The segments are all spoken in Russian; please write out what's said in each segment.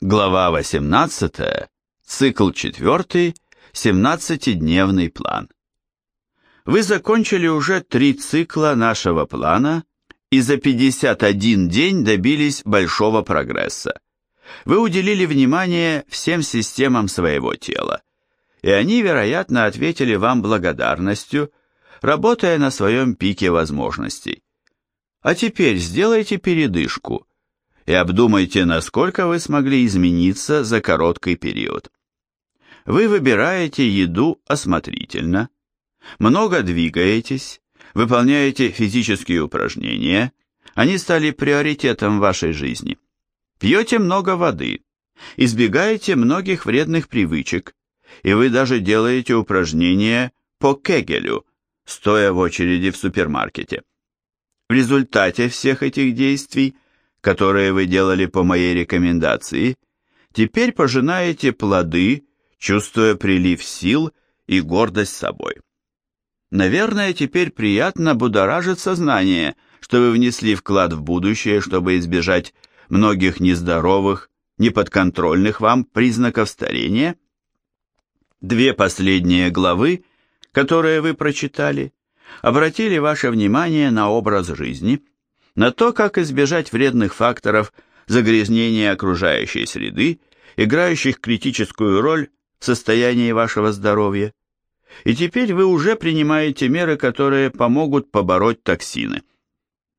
Глава 18. Цикл 4. 17-дневный план. Вы закончили уже три цикла нашего плана и за 51 день добились большого прогресса. Вы уделили внимание всем системам своего тела, и они, вероятно, ответили вам благодарностью, работая на своем пике возможностей. А теперь сделайте передышку – и обдумайте, насколько вы смогли измениться за короткий период. Вы выбираете еду осмотрительно, много двигаетесь, выполняете физические упражнения, они стали приоритетом вашей жизни. Пьете много воды, избегаете многих вредных привычек, и вы даже делаете упражнения по Кегелю, стоя в очереди в супермаркете. В результате всех этих действий которые вы делали по моей рекомендации, теперь пожинаете плоды, чувствуя прилив сил и гордость собой. Наверное, теперь приятно будоражит сознание, что вы внесли вклад в будущее, чтобы избежать многих нездоровых, неподконтрольных вам признаков старения. Две последние главы, которые вы прочитали, обратили ваше внимание на образ жизни – на то, как избежать вредных факторов загрязнения окружающей среды, играющих критическую роль в состоянии вашего здоровья. И теперь вы уже принимаете меры, которые помогут побороть токсины.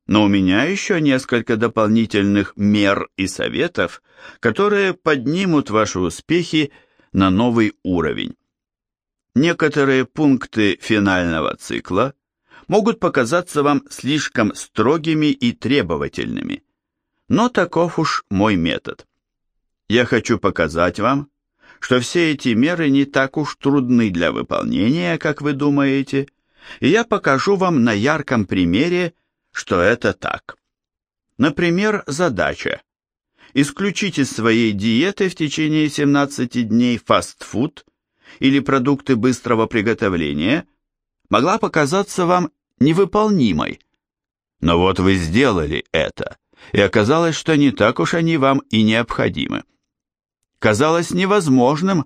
Но у меня еще несколько дополнительных мер и советов, которые поднимут ваши успехи на новый уровень. Некоторые пункты финального цикла – могут показаться вам слишком строгими и требовательными. Но таков уж мой метод. Я хочу показать вам, что все эти меры не так уж трудны для выполнения, как вы думаете, и я покажу вам на ярком примере, что это так. Например, задача. Исключить из своей диеты в течение 17 дней фастфуд или продукты быстрого приготовления – могла показаться вам невыполнимой. Но вот вы сделали это, и оказалось, что не так уж они вам и необходимы. Казалось невозможным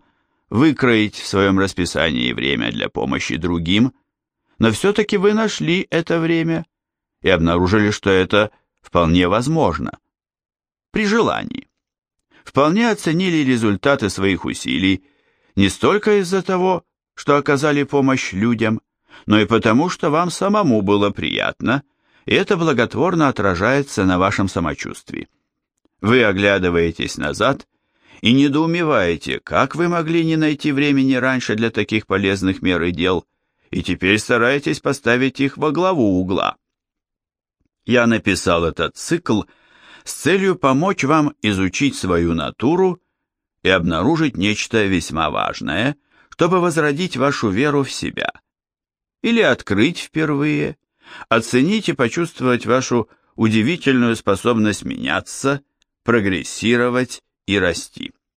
выкроить в своем расписании время для помощи другим, но все-таки вы нашли это время и обнаружили, что это вполне возможно. При желании. Вполне оценили результаты своих усилий не столько из-за того, что оказали помощь людям, но и потому, что вам самому было приятно, и это благотворно отражается на вашем самочувствии. Вы оглядываетесь назад и недоумеваете, как вы могли не найти времени раньше для таких полезных мер и дел, и теперь стараетесь поставить их во главу угла. Я написал этот цикл с целью помочь вам изучить свою натуру и обнаружить нечто весьма важное, чтобы возродить вашу веру в себя – или открыть впервые, оценить и почувствовать вашу удивительную способность меняться, прогрессировать и расти.